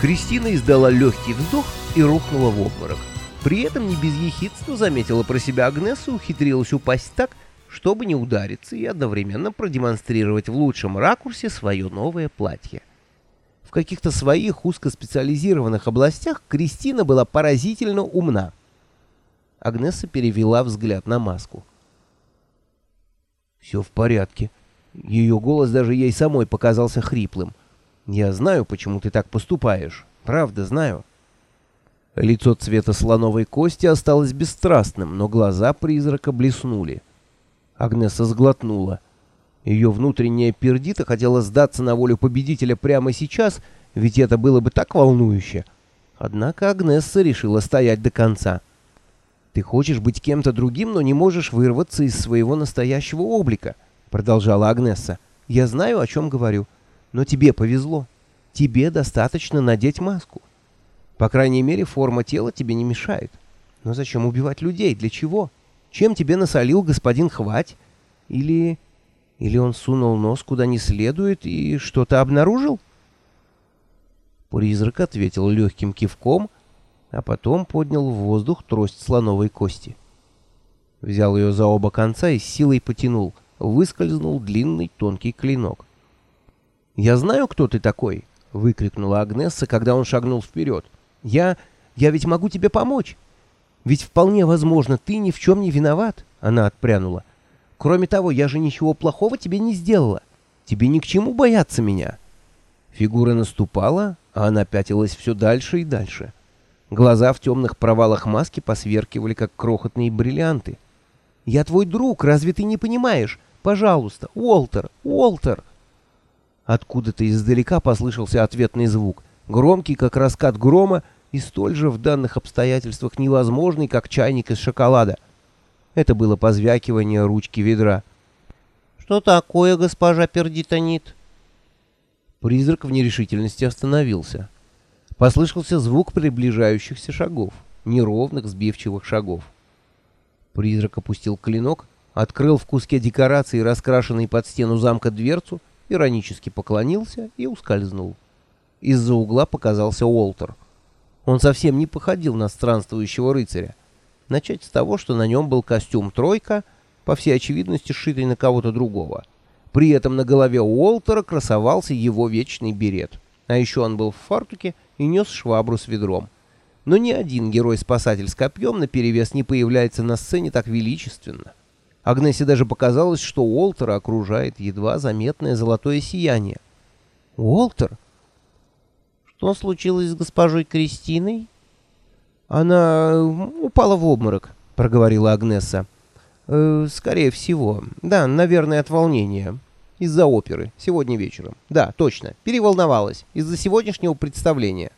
Кристина издала легкий вздох и рухнула в обморок. При этом не без ехидства заметила про себя Агнесу ухитрилась упасть так, чтобы не удариться и одновременно продемонстрировать в лучшем ракурсе свое новое платье. В каких-то своих узкоспециализированных областях Кристина была поразительно умна. Агнеса перевела взгляд на маску. «Все в порядке». Ее голос даже ей самой показался хриплым. «Я знаю, почему ты так поступаешь. Правда, знаю». Лицо цвета слоновой кости осталось бесстрастным, но глаза призрака блеснули. Агнеса сглотнула. Ее внутренняя пердита хотела сдаться на волю победителя прямо сейчас, ведь это было бы так волнующе. Однако Агнесса решила стоять до конца. «Ты хочешь быть кем-то другим, но не можешь вырваться из своего настоящего облика», — продолжала Агнесса. «Я знаю, о чем говорю. Но тебе повезло. Тебе достаточно надеть маску. По крайней мере, форма тела тебе не мешает. Но зачем убивать людей? Для чего? Чем тебе насолил господин Хвать? Или... Или он сунул нос куда не следует и что-то обнаружил?» Призрак ответил легким кивком, а потом поднял в воздух трость слоновой кости. Взял ее за оба конца и силой потянул. Выскользнул длинный тонкий клинок. «Я знаю, кто ты такой!» — выкрикнула Агнесса, когда он шагнул вперед. «Я... я ведь могу тебе помочь! Ведь вполне возможно, ты ни в чем не виноват!» — она отпрянула. «Кроме того, я же ничего плохого тебе не сделала. Тебе ни к чему бояться меня!» Фигура наступала, а она пятилась все дальше и дальше. Глаза в темных провалах маски посверкивали, как крохотные бриллианты. «Я твой друг, разве ты не понимаешь? Пожалуйста, Уолтер, Уолтер!» Откуда-то издалека послышался ответный звук, громкий, как раскат грома, и столь же в данных обстоятельствах невозможный, как чайник из шоколада. Это было позвякивание ручки ведра. «Что такое, госпожа Пердитонит?» Призрак в нерешительности остановился. Послышался звук приближающихся шагов, неровных сбивчивых шагов. Призрак опустил клинок, открыл в куске декорации, раскрашенной под стену замка дверцу, иронически поклонился и ускользнул. Из-за угла показался Уолтер. Он совсем не походил на странствующего рыцаря. Начать с того, что на нем был костюм «тройка», по всей очевидности сшитый на кого-то другого — при этом на голове Уолтера красовался его вечный берет. А еще он был в фартуке и нес швабру с ведром. Но ни один герой-спасатель с копьем наперевес не появляется на сцене так величественно. Агнессе даже показалось, что Уолтера окружает едва заметное золотое сияние. «Уолтер? Что случилось с госпожой Кристиной?» «Она упала в обморок», — проговорила Агнесса. Э, скорее всего. Да, наверное, от волнения. Из-за оперы. Сегодня вечером. Да, точно. Переволновалась. Из-за сегодняшнего представления.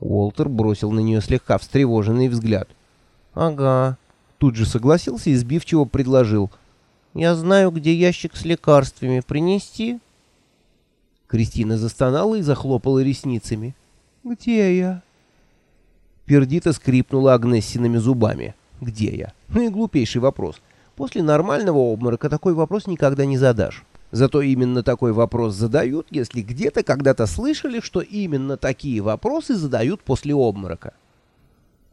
Уолтер бросил на нее слегка встревоженный взгляд. «Ага». Тут же согласился и сбивчиво предложил. «Я знаю, где ящик с лекарствами. Принести?» Кристина застонала и захлопала ресницами. «Где я?» Пердита скрипнула Агнессиными зубами. «Где я?» Ну и глупейший вопрос. После нормального обморока такой вопрос никогда не задашь. Зато именно такой вопрос задают, если где-то когда-то слышали, что именно такие вопросы задают после обморока.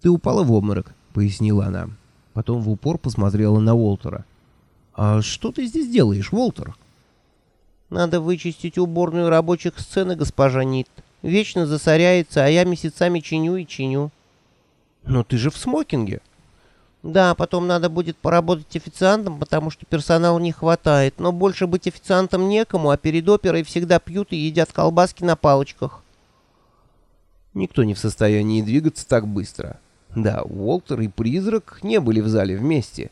«Ты упала в обморок», — пояснила она. Потом в упор посмотрела на Уолтера. «А что ты здесь делаешь, Уолтер?» «Надо вычистить уборную рабочих сцены, госпожа Нит. Вечно засоряется, а я месяцами чиню и чиню». «Но ты же в смокинге», да, потом надо будет поработать официантом, потому что персонала не хватает. Но больше быть официантом некому, а перед оперой всегда пьют и едят колбаски на палочках. Никто не в состоянии двигаться так быстро. Да, Уолтер и Призрак не были в зале вместе,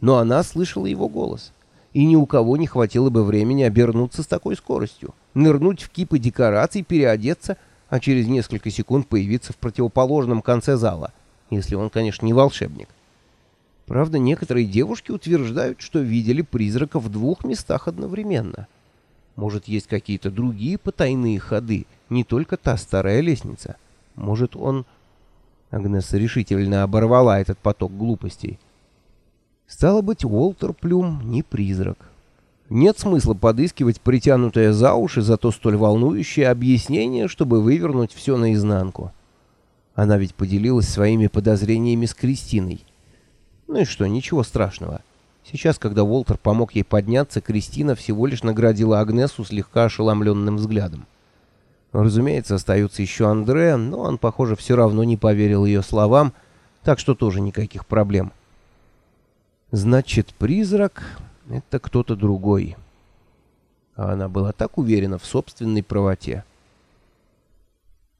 но она слышала его голос. И ни у кого не хватило бы времени обернуться с такой скоростью, нырнуть в кипы декораций, переодеться, а через несколько секунд появиться в противоположном конце зала, если он, конечно, не волшебник. Правда, некоторые девушки утверждают, что видели призрака в двух местах одновременно. Может, есть какие-то другие потайные ходы, не только та старая лестница. Может, он... Агнеса решительно оборвала этот поток глупостей. Стало быть, Уолтер Плюм не призрак. Нет смысла подыскивать притянутое за уши, зато столь волнующее объяснение, чтобы вывернуть все наизнанку. Она ведь поделилась своими подозрениями с Кристиной. Ну и что, ничего страшного. Сейчас, когда Уолтер помог ей подняться, Кристина всего лишь наградила Агнесу слегка ошеломленным взглядом. Разумеется, остается еще Андре, но он, похоже, все равно не поверил ее словам, так что тоже никаких проблем. Значит, призрак — это кто-то другой. А она была так уверена в собственной правоте.